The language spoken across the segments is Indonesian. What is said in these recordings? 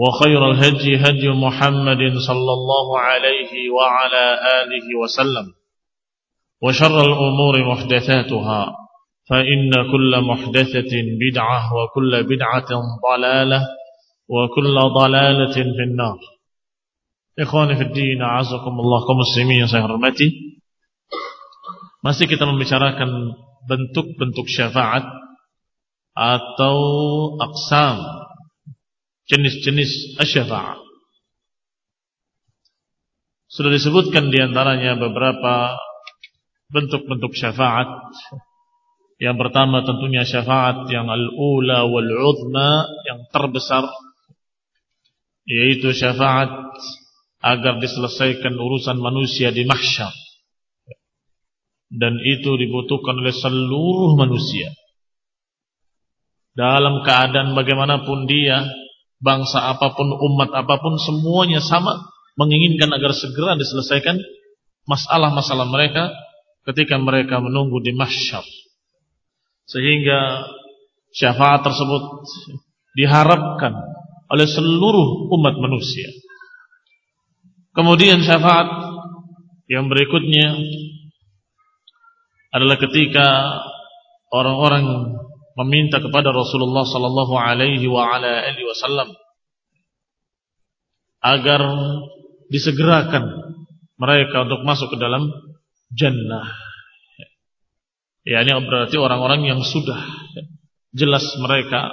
وخير الهدي هدي محمد صلى الله عليه وعلى آله وسلم وشر الأمور محدثاتها فإن كل محدثة بدعة وكل بدعة ضلالة وكل ضلالة في النار. إخواني في الدين أعزكم الله كمسلمين saya hormati. Masih kita membicarakan bentuk-bentuk syafaat atau aksam jenis-jenis syafaat. Sudah disebutkan di antaranya beberapa bentuk-bentuk syafaat. Yang pertama tentunya syafaat yang al-ula wal-uzma yang terbesar yaitu syafaat agar diselesaikan urusan manusia di mahsyar. Dan itu dibutuhkan oleh seluruh manusia. Dalam keadaan bagaimanapun dia bangsa apa pun, umat apa pun, semuanya sama menginginkan agar segera diselesaikan masalah-masalah mereka ketika mereka menunggu di mahsyar. Sehingga syafaat tersebut diharapkan oleh seluruh umat manusia. Kemudian syafaat yang berikutnya adalah ketika orang-orang meminta kepada Rasulullah sallallahu alaihi wa ala alihi wasallam agar disegerakan mereka untuk masuk ke dalam jannah. Ya, ini berarti orang-orang yang sudah jelas mereka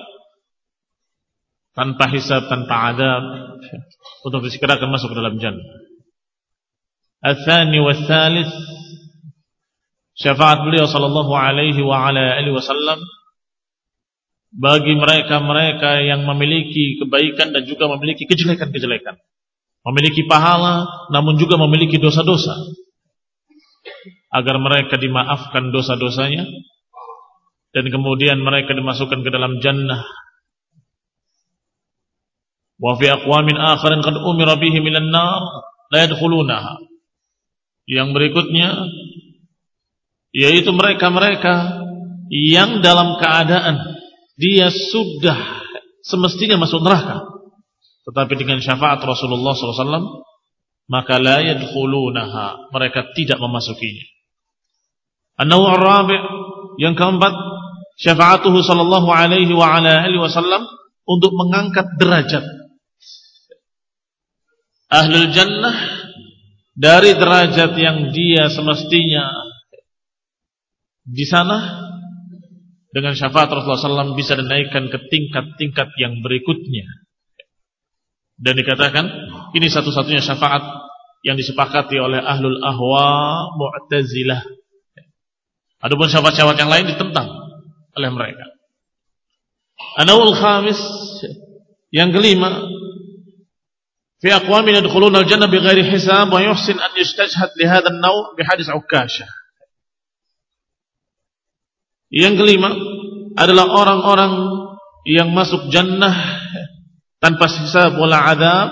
tanpa hisab, tanpa adab untuk disegerakan masuk ke dalam jannah. Al-thani wa thalith syafaat beliau sallallahu alaihi wa ala alihi wasallam bagi mereka-mereka yang memiliki kebaikan dan juga memiliki kejelekan-kejelekan. Memiliki pahala namun juga memiliki dosa-dosa. Agar mereka dimaafkan dosa-dosanya dan kemudian mereka dimasukkan ke dalam jannah. Wa fi aqwamin akharin qad umira bihi minan nar la yadkhulunaha. Yang berikutnya yaitu mereka-mereka yang dalam keadaan dia sudah semestinya masuk neraka. Tetapi dengan syafaat Rasulullah SAW, maka la yadkhulunaha, mereka tidak memasukinya. An-nawu' rabi' yang keempat, syafaatuhu sallallahu alaihi wa ala alihi wasallam untuk mengangkat derajat ahlul jannah dari derajat yang dia semestinya di sana dengan syafaat Rasulullah SAW bisa dinaikkan ke tingkat-tingkat yang berikutnya. Dan dikatakan ini satu-satunya syafaat yang disepakati oleh ahlul ahwa mu'tazilah. Adapun syafaat-syafaat yang lain ditentang oleh mereka. Anawul khamis yang kelima fi aqwamin yadkhuluna al-jannah bighairi hisab wa yuhsin an yustajhad li hadha an-naw' bi hadis Ukasha. Yang kelima adalah orang-orang yang masuk jannah tanpa hisab wala adab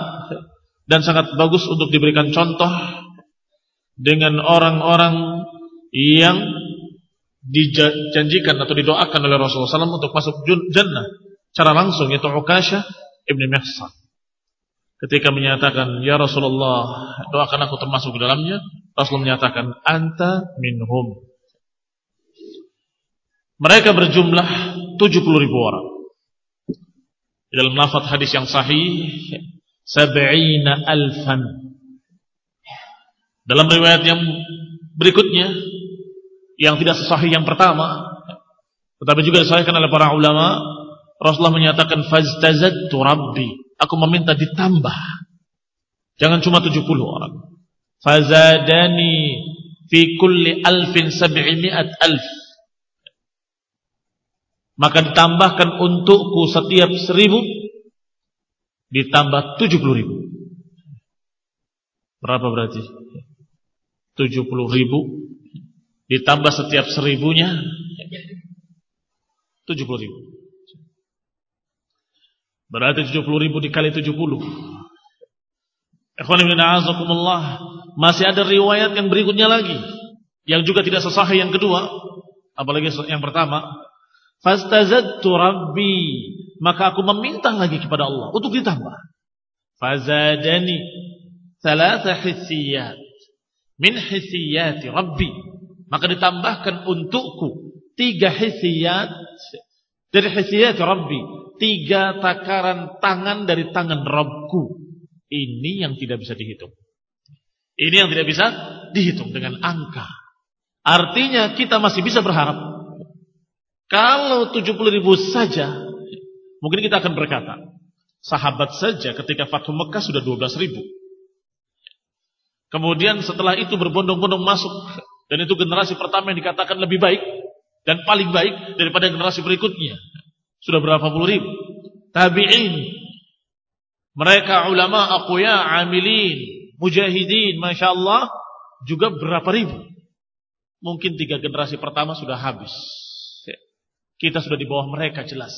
dan sangat bagus untuk diberikan contoh dengan orang-orang yang dijanjikan atau didoakan oleh Rasulullah SAW untuk masuk jannah. Cara langsung yaitu Ukasha ibn Mihsan ketika menyatakan ya Rasulullah doakan aku termasuk di dalamnya Rasulullah menyatakan anta minhum mereka berjumlah 70 ribu orang. Dalam lafaz hadis yang sahih sab'ina alfan. Dalam riwayat yang berikutnya yang tidak sesahih yang pertama tetapi juga disahihkan oleh para ulama Rasulullah menyatakan faztazadtu rabbi. Aku meminta ditambah. Jangan cuma 70 orang. Fazadani fi kulli alfin sab'imi'at alf maka ditambahkan untukku setiap seribu ditambah 70 ribu. Berapa berarti? 70 ribu. Ditambah setiap seribunya 70 ribu. Berarti 70 ribu dikali 70 masih ada riwayat yang berikutnya lagi yang juga tidak sesahih yang kedua apalagi yang pertama fastazadtu rabbi maka aku meminta lagi kepada Allah untuk ditambah fazadani thalatha hissiyat min hissiyati rabbi maka ditambahkan untukku tiga hisiyat dari hisiyat Rabbi. Tiga takaran tangan dari tangan Rabbku. Ini yang tidak bisa dihitung. Ini yang tidak bisa dihitung dengan angka. Artinya kita masih bisa berharap. Kalau 70 ribu saja, mungkin kita akan berkata, sahabat saja ketika Fathu Mekah sudah 12 ribu. Kemudian setelah itu berbondong-bondong masuk dan itu generasi pertama yang dikatakan lebih baik dan paling baik daripada generasi berikutnya. Sudah berapa puluh ribu. Tabi'in. Mereka ulama akuya, amilin, mujahidin, Masya Allah. Juga berapa ribu. Mungkin tiga generasi pertama sudah habis. Kita sudah di bawah mereka jelas.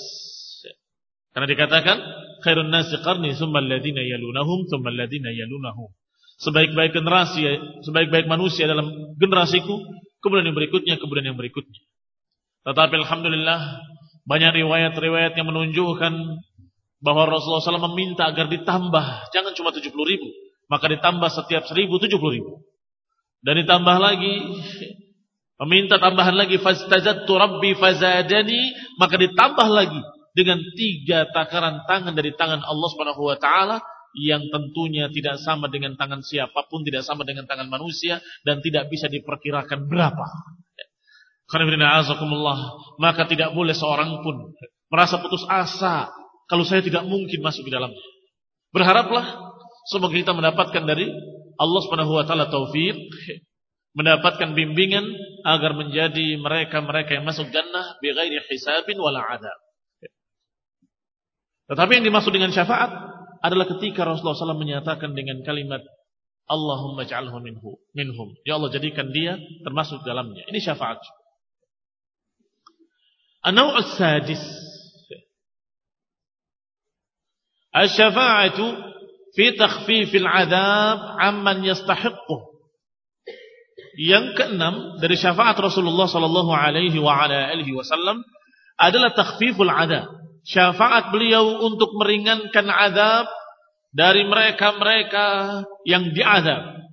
Karena dikatakan khairun nasi qarni summa alladhina yalunahum summa alladhina yalunahum sebaik-baik generasi, sebaik-baik manusia dalam generasiku, kemudian yang berikutnya, kemudian yang berikutnya. Tetapi Alhamdulillah, banyak riwayat-riwayat yang menunjukkan bahwa Rasulullah SAW meminta agar ditambah, jangan cuma 70 ribu, maka ditambah setiap seribu 70 ribu. Dan ditambah lagi, meminta tambahan lagi, fastazattu rabbi fazadani, maka ditambah lagi dengan tiga takaran tangan dari tangan Allah Subhanahu wa taala yang tentunya tidak sama dengan tangan siapa pun, tidak sama dengan tangan manusia dan tidak bisa diperkirakan berapa. Karena maka tidak boleh seorang pun merasa putus asa kalau saya tidak mungkin masuk di dalamnya. Berharaplah semoga kita mendapatkan dari Allah Subhanahu wa taala taufik mendapatkan bimbingan agar menjadi mereka-mereka yang masuk jannah bighairi hisabin wala adab. Tetapi yang dimaksud dengan syafaat adalah ketika Rasulullah SAW menyatakan dengan kalimat Allahumma ja'alhu minhu, minhum. Ya Allah jadikan dia termasuk dalamnya. Ini syafaat. An-naw'us sadis. Asy-syafa'atu fi takhfifil 'adzab 'amman yastahiqquh. Yang keenam dari syafaat Rasulullah sallallahu alaihi wa ala alihi wasallam adalah takhfiful 'adzab syafaat beliau untuk meringankan azab dari mereka-mereka yang diazab.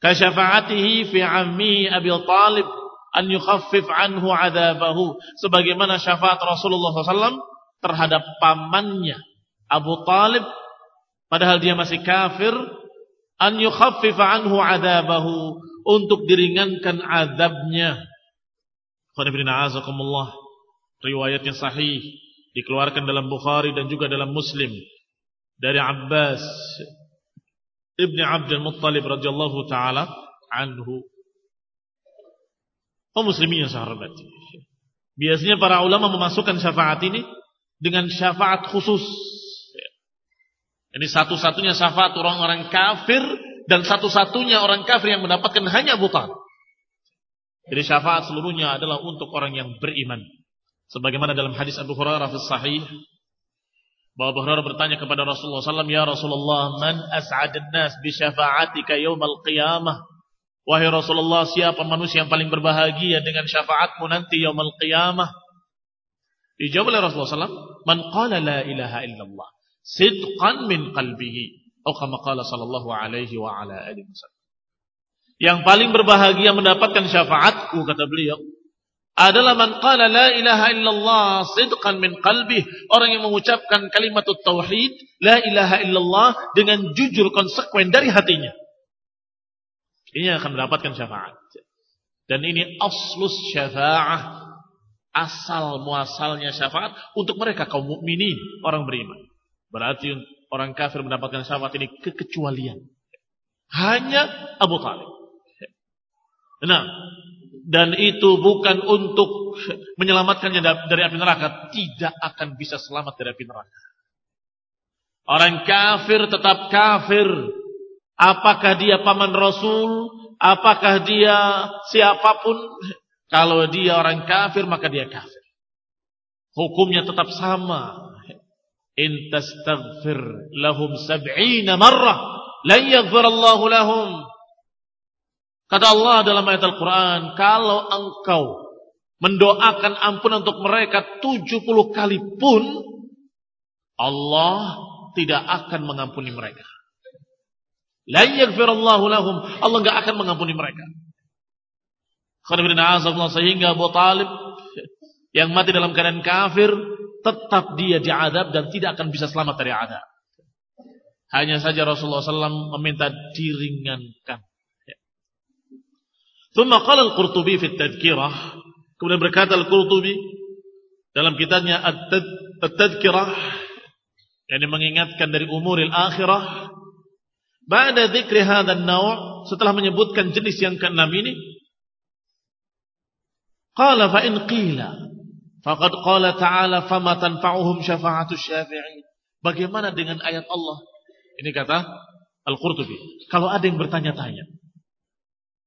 Kasyafaatihi fi ammi Abi Talib an yukhaffif anhu azabahu sebagaimana syafaat Rasulullah SAW terhadap pamannya Abu Talib padahal dia masih kafir an yukhaffif anhu azabahu untuk diringankan azabnya. Riwayat yang sahih dikeluarkan dalam Bukhari dan juga dalam Muslim dari Abbas Ibni Abdul Muttalib radhiyallahu taala anhu. Oh muslimin yang. Biasanya para ulama memasukkan syafaat ini dengan syafaat khusus. Ini satu-satunya syafaat orang-orang kafir dan satu-satunya orang kafir yang mendapatkan hanya Abu Talib. Jadi syafaat seluruhnya adalah untuk orang yang beriman. Sebagaimana dalam hadis Abu Hurairah fi sahih bahwa Abu Hurairah bertanya kepada Rasulullah SAW, Ya Rasulullah, man as'adan nas bi syafa'atika yawmal qiyamah? Wahai Rasulullah, siapa manusia yang paling berbahagia dengan syafaatmu nanti yawmal qiyamah? Dijawab oleh Rasulullah SAW, Man qala la ilaha illallah, sidqan min qalbihi. Atau kama qala sallallahu alaihi wa ala alihi wasallam. Yang paling berbahagia mendapatkan syafaatku, kata beliau, adalah man qala la ilaha illallah sidqan min qalbih orang yang mengucapkan kalimat tauhid la ilaha illallah dengan jujur konsekuen dari hatinya. Ini akan mendapatkan syafaat. Dan ini aslus syafaah. Asal muasalnya syafaat untuk mereka kaum mukminin orang beriman berarti orang kafir mendapatkan syafaat ini kekecualian hanya Abu Talib nah dan itu bukan untuk menyelamatkannya dari api neraka, tidak akan bisa selamat dari api neraka. Orang kafir tetap kafir. Apakah dia paman Rasul, apakah dia siapa pun, kalau dia orang kafir maka dia kafir. Hukumnya tetap sama. In tastaghfir lahum sab'ina marrah, lan yaghfir lahum. Kata Allah dalam ayat Al-Quran, kalau engkau mendoakan ampun untuk mereka 70 kali pun, Allah tidak akan mengampuni mereka. La yaghfirullahu lahum. Allah enggak akan mengampuni mereka. Sehingga Abu Talib yang mati dalam keadaan kafir, tetap dia diadab dan tidak akan bisa selamat dari adab. Hanya saja Rasulullah SAW meminta diringankan. Ya. Thumma qala al-Qurtubi fi tadhkirah Kemudian berkata al-Qurtubi dalam kitabnya At-Tadhkirah yang mengingatkan dari umuril akhirah ba'da dzikri hadzal naw' setelah menyebutkan jenis yang keenam ini qala fa in qila faqad qala ta'ala fama tanfa'uhum syafa'atu syafi'in bagaimana dengan ayat Allah ini kata Al-Qurtubi kalau ada yang bertanya-tanya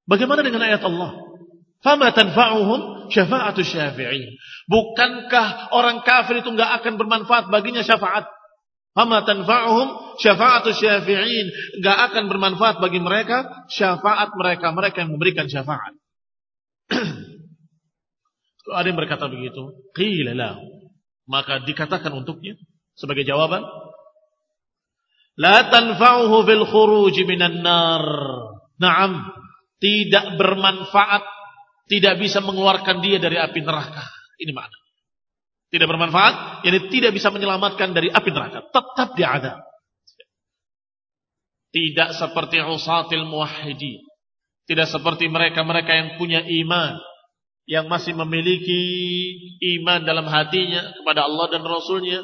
Bagaimana dengan ayat Allah? Fama tanfa'uhum syafa'atu syafi'in. Bukankah orang kafir itu enggak akan bermanfaat baginya syafaat? Fama tanfa'uhum syafa'atu syafi'in. Enggak akan bermanfaat bagi mereka syafaat mereka, mereka yang memberikan syafaat. Ada yang berkata begitu, qila Maka dikatakan untuknya sebagai jawaban, la tanfa'uhu fil khuruj minan nar. Naam, tidak bermanfaat, tidak bisa mengeluarkan dia dari api neraka. Ini makna. Tidak bermanfaat, yani tidak bisa menyelamatkan dari api neraka. Tetap diadab. Tidak seperti usatil muwahhidi. Tidak seperti mereka-mereka yang punya iman. Yang masih memiliki iman dalam hatinya kepada Allah dan Rasulnya.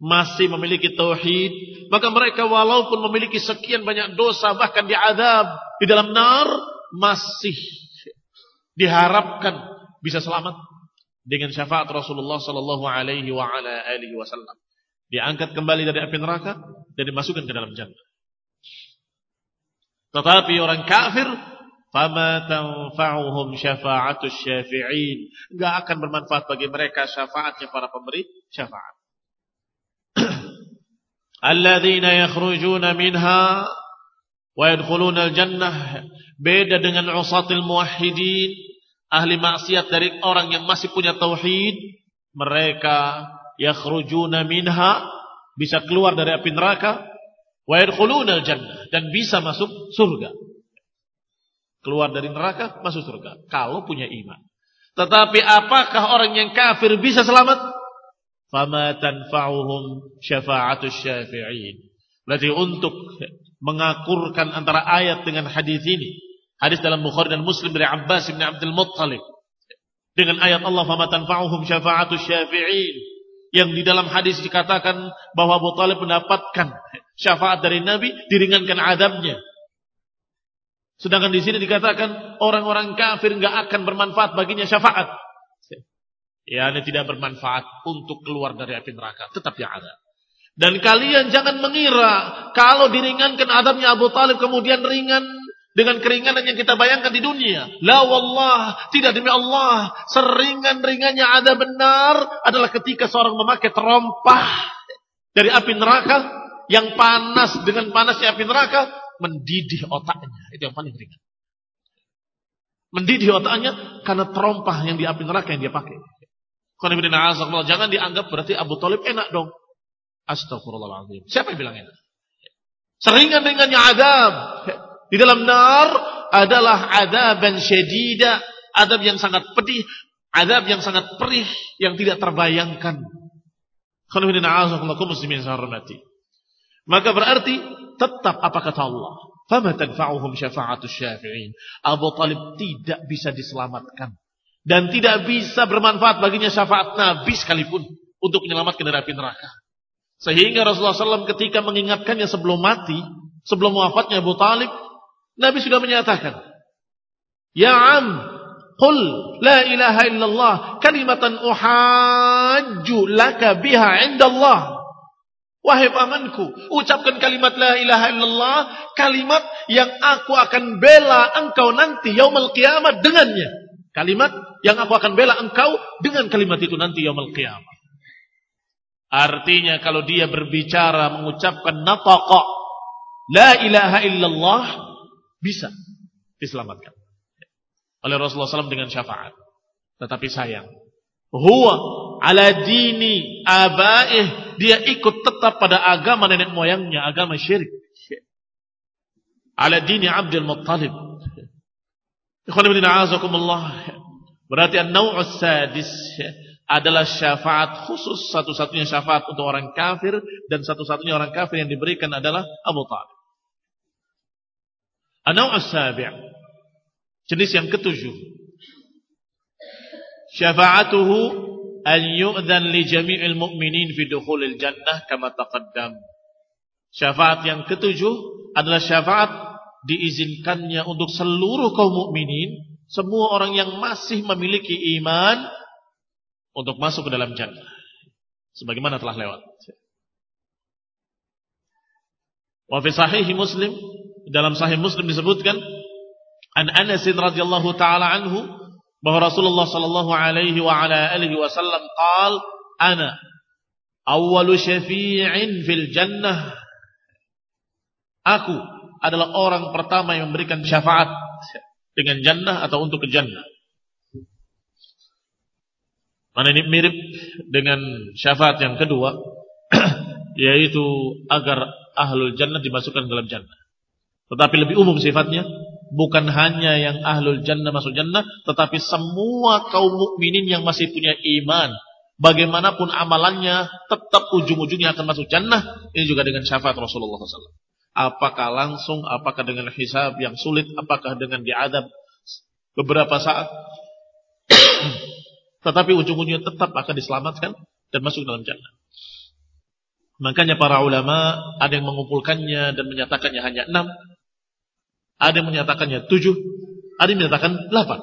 Masih memiliki tauhid. Maka mereka walaupun memiliki sekian banyak dosa bahkan diadab di dalam nar masih diharapkan bisa selamat dengan syafaat Rasulullah sallallahu alaihi wasallam. Diangkat kembali dari api neraka dan dimasukkan ke dalam jannah. Tetapi orang kafir fama tanfa'uhum syafa'atus syafi'in. Enggak akan bermanfaat bagi mereka syafaatnya para pemberi syafaat. Alladzina yakhrujuna minha wa yadkhuluna jannah beda dengan usatil muwahhidin. Ahli maksiat dari orang yang masih punya tauhid. Mereka yakhrujuna minha. Bisa keluar dari api neraka. Wa yadkhuluna jannah dan bisa masuk surga keluar dari neraka masuk surga kalau punya iman tetapi apakah orang yang kafir bisa selamat fama tanfa'uhum syafa'atus syafi'in berarti untuk mengakurkan antara ayat dengan hadis ini. Hadis dalam Bukhari dan Muslim dari Abbas bin Abdul Muttalib. Dengan ayat Allah fama tanfa'uhum syafa'atu syafi'in. Yang di dalam hadis dikatakan bahwa Abu Talib mendapatkan syafaat dari Nabi diringankan adabnya. Sedangkan di sini dikatakan orang-orang kafir nggak akan bermanfaat baginya syafaat. Ya, ini tidak bermanfaat untuk keluar dari api neraka. Tetap yang ada. Dan kalian jangan mengira kalau diringankan adabnya Abu Talib kemudian ringan dengan keringanan yang kita bayangkan di dunia. La wallah, tidak demi Allah, seringan-ringannya ada benar adalah ketika seorang memakai terompah dari api neraka yang panas dengan panasnya api neraka mendidih otaknya. Itu yang paling ringan. Mendidih otaknya karena terompah yang di api neraka yang dia pakai. Jangan dianggap berarti Abu Talib enak dong. Astagfirullahaladzim. Siapa yang bilang enak? Seringan-ringannya adab. Di dalam nar adalah adaban syedida. Adab yang sangat pedih. Adab yang sangat perih. Yang tidak terbayangkan. Maka berarti tetap apa kata Allah. Fama tanfa'uhum syafa'atus syafi'in. Abu Talib tidak bisa diselamatkan. Dan tidak bisa bermanfaat baginya syafaat Nabi sekalipun. Untuk menyelamatkan dari api neraka. Sehingga Rasulullah SAW ketika mengingatkannya sebelum mati, sebelum wafatnya Abu Talib, Nabi sudah menyatakan, Ya am, qul la ilaha illallah kalimatan uhajju laka biha indallah. Wahai pamanku, ucapkan kalimat la ilaha illallah, kalimat yang aku akan bela engkau nanti yaumul kiamat dengannya. Kalimat yang aku akan bela engkau dengan kalimat itu nanti yaumul kiamat. Artinya kalau dia berbicara mengucapkan nataqa la ilaha illallah bisa diselamatkan oleh Rasulullah SAW dengan syafaat. Tetapi sayang, huwa ala dini abaih dia ikut tetap pada agama nenek moyangnya, agama syirik. Ala dini Abdul Muttalib. Ikhwan ibn Berarti an-naw'us sadis adalah syafaat khusus satu-satunya syafaat untuk orang kafir dan satu-satunya orang kafir yang diberikan adalah Abu Talib. Anau as-sabi' jenis yang ketujuh. Syafa'atuhu an yu'dhan li jami'il mu'minin fi dukhulil jannah kama taqaddam. Syafaat yang ketujuh adalah syafaat diizinkannya untuk seluruh kaum mukminin, semua orang yang masih memiliki iman untuk masuk ke dalam jannah. Sebagaimana telah lewat. Wa fi sahih Muslim dalam sahih Muslim disebutkan an Anas radhiyallahu taala anhu bahwa Rasulullah sallallahu alaihi wa ala alihi wasallam qaal ana awwalu syafi'in fil jannah aku adalah orang pertama yang memberikan syafaat dengan jannah atau untuk ke jannah Mana ini mirip dengan syafaat yang kedua yaitu agar ahlul jannah dimasukkan dalam jannah. Tetapi lebih umum sifatnya, bukan hanya yang ahlul jannah masuk jannah, tetapi semua kaum mukminin yang masih punya iman, bagaimanapun amalannya, tetap ujung-ujungnya akan masuk jannah. Ini juga dengan syafaat Rasulullah SAW. Apakah langsung, apakah dengan hisab yang sulit, apakah dengan diadab beberapa saat, tetapi ujung-ujungnya tetap akan diselamatkan dan masuk dalam jannah. Makanya para ulama ada yang mengumpulkannya dan menyatakannya hanya enam, ada yang menyatakannya tujuh, ada yang menyatakan delapan.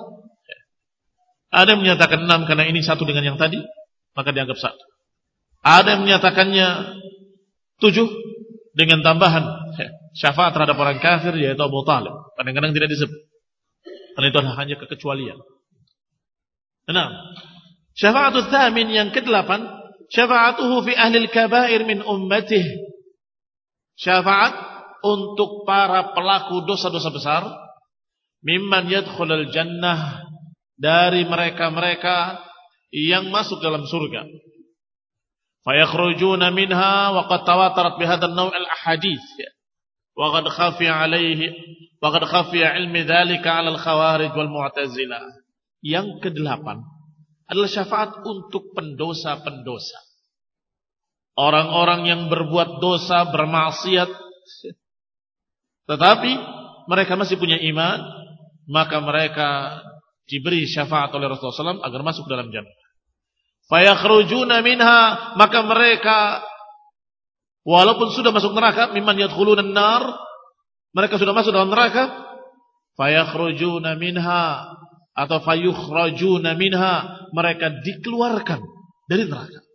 Ada yang menyatakan enam karena ini satu dengan yang tadi, maka dianggap satu. Ada yang menyatakannya tujuh dengan tambahan syafaat terhadap orang kafir yaitu Abu Talib. Kadang-kadang tidak disebut. Karena itu hanya kekecualian. Enam. Syafaatul thamin yang kedelapan, syafaatuhu fi ahli kabair min ummatih. Syafaat untuk para pelaku dosa-dosa besar mimman yadkhulul jannah dari mereka-mereka yang masuk dalam surga. Fayakhrujuna minha wa qad tawatarat bihadzal naw' al-ahadits. Wa qad khafiya alaihi wa qad khafiya ilmi dzalika 'ala al-khawarij wal mu'tazilah. Yang kedelapan adalah syafaat untuk pendosa-pendosa. Orang-orang yang berbuat dosa, bermaksiat. Tetapi mereka masih punya iman. Maka mereka diberi syafaat oleh Rasulullah SAW agar masuk dalam jannah. Fayakhrujuna minha. Maka mereka walaupun sudah masuk neraka. Mimman yadkhuluna nar. Mereka sudah masuk dalam neraka. Fayakhrujuna minha atau fayukhrajuna minha mereka dikeluarkan dari neraka.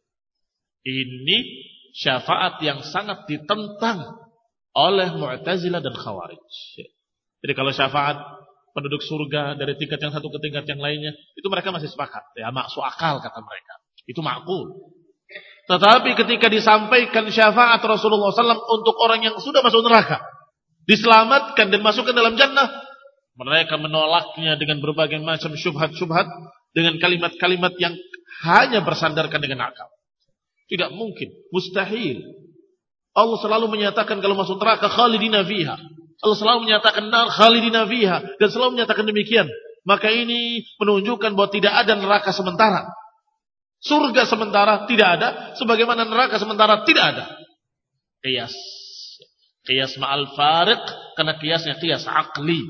Ini syafaat yang sangat ditentang oleh Mu'tazilah dan Khawarij. Jadi kalau syafaat penduduk surga dari tingkat yang satu ke tingkat yang lainnya, itu mereka masih sepakat. Ya, maksud akal kata mereka. Itu makul. Tetapi ketika disampaikan syafaat Rasulullah SAW untuk orang yang sudah masuk neraka, diselamatkan dan masukkan dalam jannah, mereka menolaknya dengan berbagai macam syubhat-syubhat dengan kalimat-kalimat yang hanya bersandarkan dengan akal. Tidak mungkin, mustahil. Allah selalu menyatakan kalau masuk neraka khalidina fiha. Allah selalu menyatakan nar khalidina fiha dan selalu menyatakan demikian. Maka ini menunjukkan bahwa tidak ada neraka sementara. Surga sementara tidak ada, sebagaimana neraka sementara tidak ada. Qiyas. Qiyas ma'al fariq karena qiyasnya qiyas akli.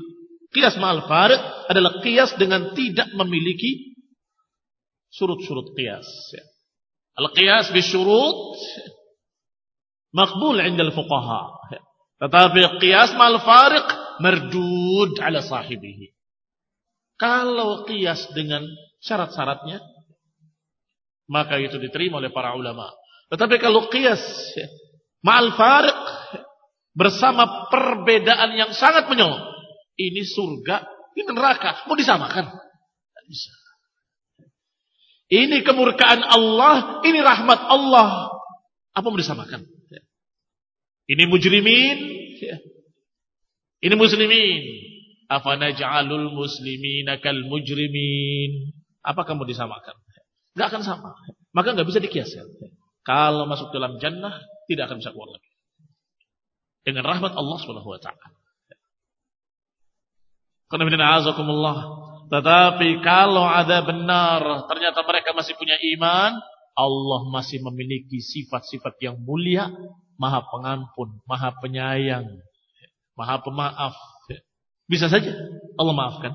Qiyas ma'al farid adalah qiyas dengan tidak memiliki surut-surut qiyas. Al-qiyas bisyurut makbul indal fuqaha. Tetapi qiyas ma'al fariq merdud ala sahibihi. Kalau qiyas dengan syarat-syaratnya maka itu diterima oleh para ulama. Tetapi kalau qiyas ma'al fariq bersama perbedaan yang sangat menyolong ini surga, ini neraka. Mau disamakan? Tidak bisa. Ini kemurkaan Allah, ini rahmat Allah. Apa mau disamakan? Ini mujrimin, ini muslimin. Apa naj'alul muslimin kal mujrimin? Apa kamu disamakan? Gak akan sama. Maka gak bisa dikiaskan. Kalau masuk dalam jannah, tidak akan bisa keluar lagi. Dengan rahmat Allah Subhanahu wa taala. Tetapi kalau ada benar, ternyata mereka masih punya iman, Allah masih memiliki sifat-sifat yang mulia, maha pengampun, maha penyayang, maha pemaaf. Bisa saja Allah maafkan.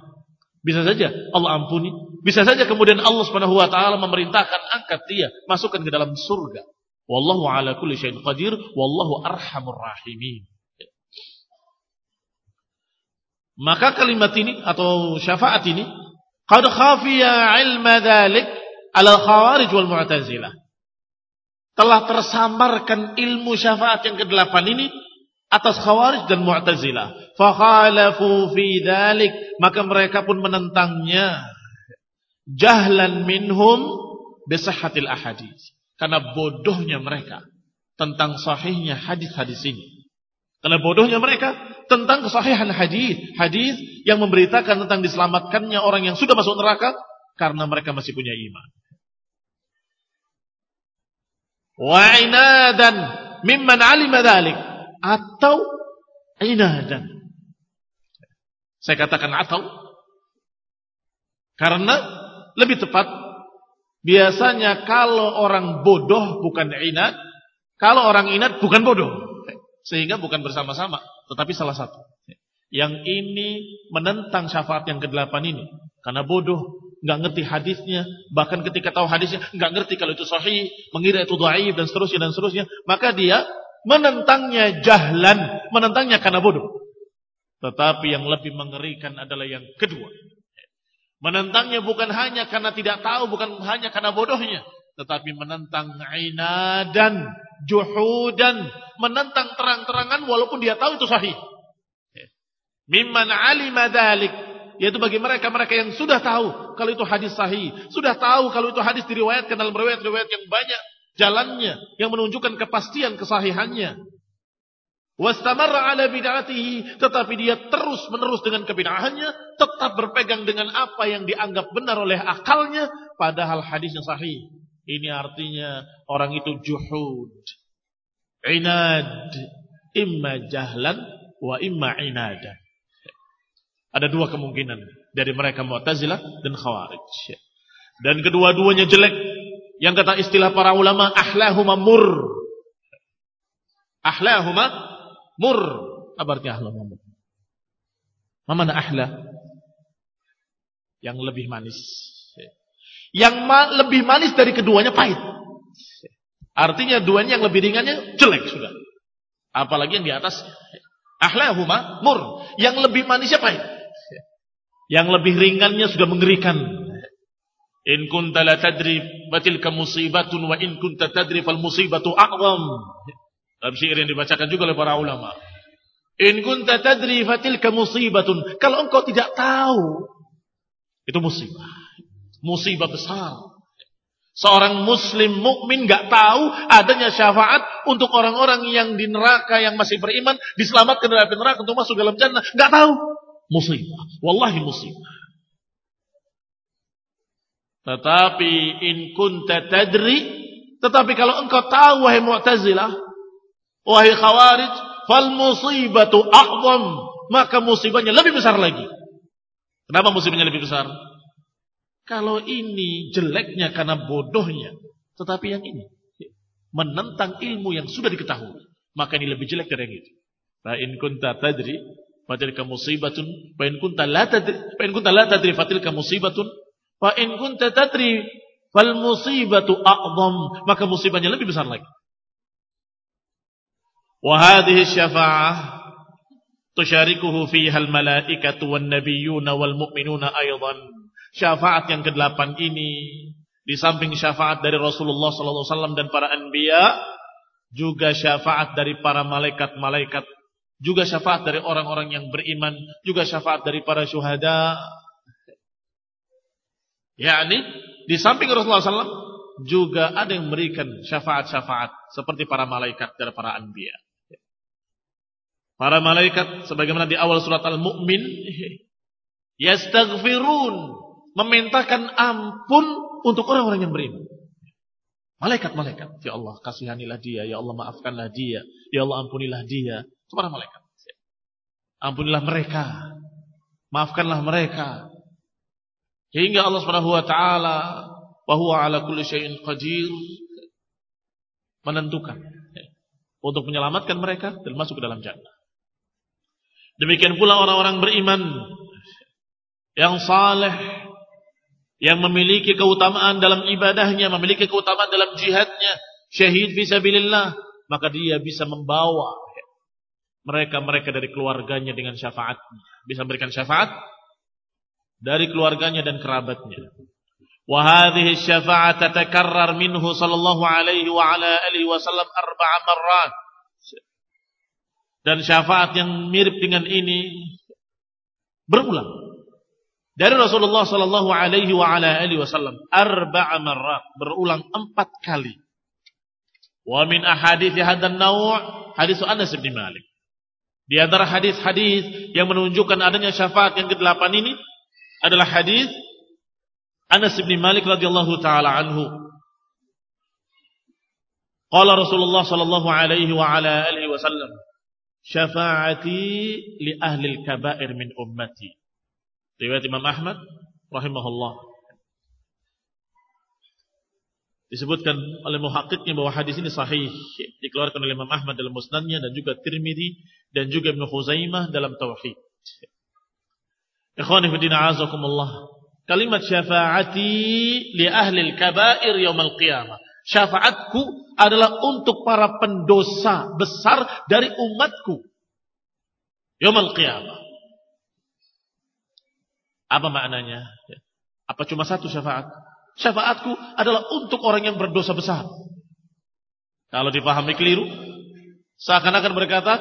Bisa saja Allah ampuni. Bisa saja kemudian Allah Subhanahu wa taala memerintahkan angkat dia, masukkan ke dalam surga. Wallahu ala kulli syai'in qadir, wallahu arhamur rahimin. Maka kalimat ini atau syafaat ini qad khafiya ilma dzalik ala khawarij wal mu'tazilah. Telah tersamarkan ilmu syafaat yang kedelapan ini atas khawarij dan mu'tazilah. Fakhalafu fi dzalik, maka mereka pun menentangnya. Jahlan minhum bisahhatil ahadits. Karena bodohnya mereka tentang sahihnya hadis-hadis ini. Karena bodohnya mereka tentang kesahihan hadis, hadis yang memberitakan tentang diselamatkannya orang yang sudah masuk neraka karena mereka masih punya iman. Wa inadan mimman alima dhalik atau inadan. Saya katakan atau karena lebih tepat biasanya kalau orang bodoh bukan inat, kalau orang inat bukan bodoh. Sehingga bukan bersama-sama, tetapi salah satu. Yang ini menentang syafaat yang ke-8 ini. Karena bodoh, nggak ngerti hadisnya, bahkan ketika tahu hadisnya nggak ngerti kalau itu sahih, mengira itu dhaif dan seterusnya dan seterusnya, maka dia menentangnya jahlan, menentangnya karena bodoh. Tetapi yang lebih mengerikan adalah yang kedua. Menentangnya bukan hanya karena tidak tahu, bukan hanya karena bodohnya, tetapi menentang inadan, juhudan, menentang terang-terangan walaupun dia tahu itu sahih. Mimman alima dalik, yaitu bagi mereka-mereka yang sudah tahu kalau itu hadis sahih, sudah tahu kalau itu hadis diriwayatkan dalam riwayat-riwayat yang banyak jalannya yang menunjukkan kepastian kesahihannya. Wastamarra ala bid'atihi, tetapi dia terus-menerus dengan kebid'ahannya, tetap berpegang dengan apa yang dianggap benar oleh akalnya, padahal hadisnya sahih. Ini artinya orang itu juhud. Inad. Imma jahlan wa imma inadan. Ada dua kemungkinan dari mereka Mu'tazilah dan Khawarij. Dan kedua-duanya jelek. Yang kata istilah para ulama ahlahuma mur. Ahlahuma mur. Apa artinya ahlahuma mur? Mana ahla? Yang lebih manis. Yang ma lebih manis dari keduanya pahit. Artinya duanya yang lebih ringannya jelek sudah. Apalagi yang di atas. Ahlahuma mur. Yang lebih manisnya pahit. Yang lebih ringannya sudah mengerikan. In kunta la tadri batilka musibatun wa in kunta tadri fal musibatu a'zam. Dalam syair yang dibacakan juga oleh para ulama. In kunta tadri fatilka musibatun. Kalau engkau tidak tahu, itu musibah. Musibah besar. Seorang muslim mukmin nggak tahu adanya syafaat untuk orang-orang yang di neraka yang masih beriman diselamatkan dari neraka untuk masuk dalam jannah. Nggak tahu. Musibah. Wallahi musibah. Tetapi in kunta tadri, tetapi kalau engkau tahu wahai Mu'tazilah, wahai Khawarij, fal musibatu a'zam, maka musibahnya lebih besar lagi. Kenapa musibahnya lebih besar? Kalau ini jeleknya karena bodohnya. Tetapi yang ini. Menentang ilmu yang sudah diketahui. Maka ini lebih jelek dari yang itu. Fa in kunta tadri fatilka musibatun fa in kunta la tadri fa in kunta la tadri fatilka musibatun fa in kunta tadri fal musibatu a'zam maka musibahnya lebih besar lagi. Wa hadhihi syafa'ah tusyarikuhu fiha al malaikatu wan nabiyyuna wal mu'minuna aidan Syafaat yang kedelapan ini di samping syafaat dari Rasulullah SAW dan para anbiya, juga syafaat dari para malaikat-malaikat, juga syafaat dari orang-orang yang beriman, juga syafaat dari para syuhada. yakni di samping Rasulullah SAW juga ada yang memberikan syafaat-syafaat seperti para malaikat dan para anbiya. Para malaikat sebagaimana di awal surat Al-Mu'min yastaghfirun memintakan ampun untuk orang-orang yang beriman. Malaikat-malaikat, ya Allah kasihanilah dia, ya Allah maafkanlah dia, ya Allah ampunilah dia. Kepada malaikat. Ampunilah mereka, maafkanlah mereka. Hingga Allah Subhanahu wa taala bahwa ala kulli syai'in qadir menentukan untuk menyelamatkan mereka dan masuk ke dalam jannah. Demikian pula orang-orang beriman yang saleh yang memiliki keutamaan dalam ibadahnya, memiliki keutamaan dalam jihadnya, syahid fisabilillah, maka dia bisa membawa mereka-mereka dari keluarganya dengan syafaatnya. Bisa memberikan syafaat dari keluarganya dan kerabatnya. Wa hadhihi syafa'at tatakarrar minhu sallallahu alaihi wa ala alihi wasallam arba'a marrat. Dan syafaat yang mirip dengan ini berulang dari Rasulullah Sallallahu Alaihi wa ala alihi Wasallam arba'a marrat berulang empat kali. Wa min ahadits hadan naw' hadis Anas bin Malik. Di antara hadis-hadis yang menunjukkan adanya syafaat yang kedelapan ini adalah hadis Anas bin Malik radhiyallahu taala anhu. Qala Rasulullah sallallahu alaihi wa ala alihi wasallam, "Syafa'ati li ahli al-kaba'ir min ummati." Riwayat Imam Ahmad rahimahullah. Disebutkan oleh muhakkiknya bahwa hadis ini sahih dikeluarkan oleh Imam Ahmad dalam musnadnya dan juga Tirmidzi dan juga Ibnu Khuzaimah dalam tauhid. Ikhwani fi din azakumullah. Kalimat syafaati li ahli al-kaba'ir yaumil qiyamah. Syafaatku adalah untuk para pendosa besar dari umatku. Yaumil qiyamah. Apa maknanya? Apa cuma satu syafaat? Syafaatku adalah untuk orang yang berdosa besar. Kalau dipahami keliru, seakan-akan berkata,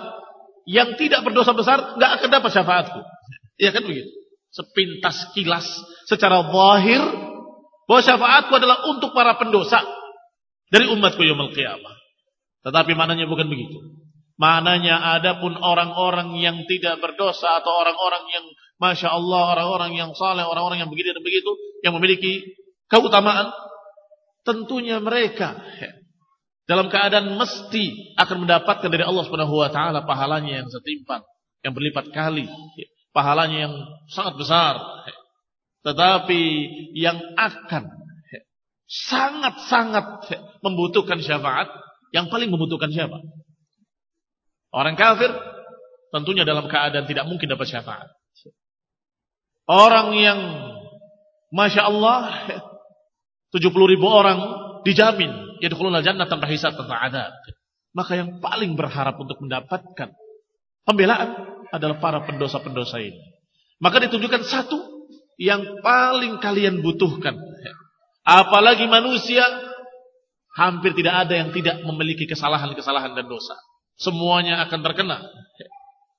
yang tidak berdosa besar nggak akan dapat syafaatku. Iya kan begitu? Sepintas kilas secara zahir bahwa syafaatku adalah untuk para pendosa dari umatku yang qiyamah. Tetapi maknanya bukan begitu. Maknanya ada pun orang-orang yang tidak berdosa atau orang-orang yang Masya Allah orang-orang yang saleh, orang-orang yang begitu dan begitu, yang memiliki keutamaan, tentunya mereka dalam keadaan mesti akan mendapatkan dari Allah Subhanahu wa taala pahalanya yang setimpal, yang berlipat kali, pahalanya yang sangat besar. Tetapi yang akan sangat-sangat membutuhkan syafaat, yang paling membutuhkan siapa? Orang kafir tentunya dalam keadaan tidak mungkin dapat syafaat. Orang yang Masya Allah 70 ribu orang dijamin Yadkhulul jannah tanpa hisab tanpa adab Maka yang paling berharap untuk mendapatkan Pembelaan adalah para pendosa-pendosa ini Maka ditunjukkan satu yang paling kalian butuhkan. Apalagi manusia hampir tidak ada yang tidak memiliki kesalahan-kesalahan dan dosa. Semuanya akan terkena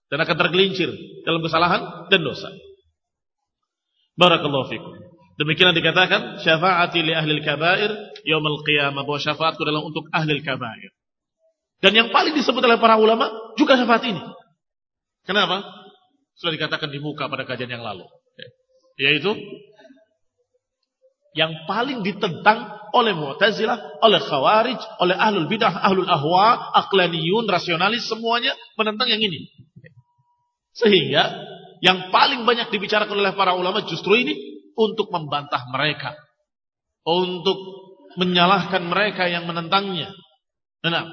dan akan tergelincir dalam kesalahan dan dosa. Barakallahu fikum. Demikianlah dikatakan syafaati li ahli kabair yaumil qiyamah bahwa syafaatku adalah untuk ahli kabair. Dan yang paling disebut oleh para ulama juga syafaat ini. Kenapa? Sudah dikatakan di muka pada kajian yang lalu. Yaitu yang paling ditentang oleh Mu'tazilah, oleh Khawarij, oleh Ahlul Bidah, Ahlul Ahwa, Aklaniyun, rasionalis semuanya menentang yang ini. Sehingga yang paling banyak dibicarakan oleh para ulama justru ini untuk membantah mereka. Untuk menyalahkan mereka yang menentangnya. Nah,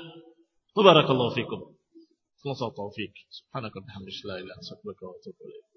Barakallahu fikum. Sallallahu taufiq. Subhanaka wa bihamdika la ilaha illa anta astaghfiruka wa atubu ilaik.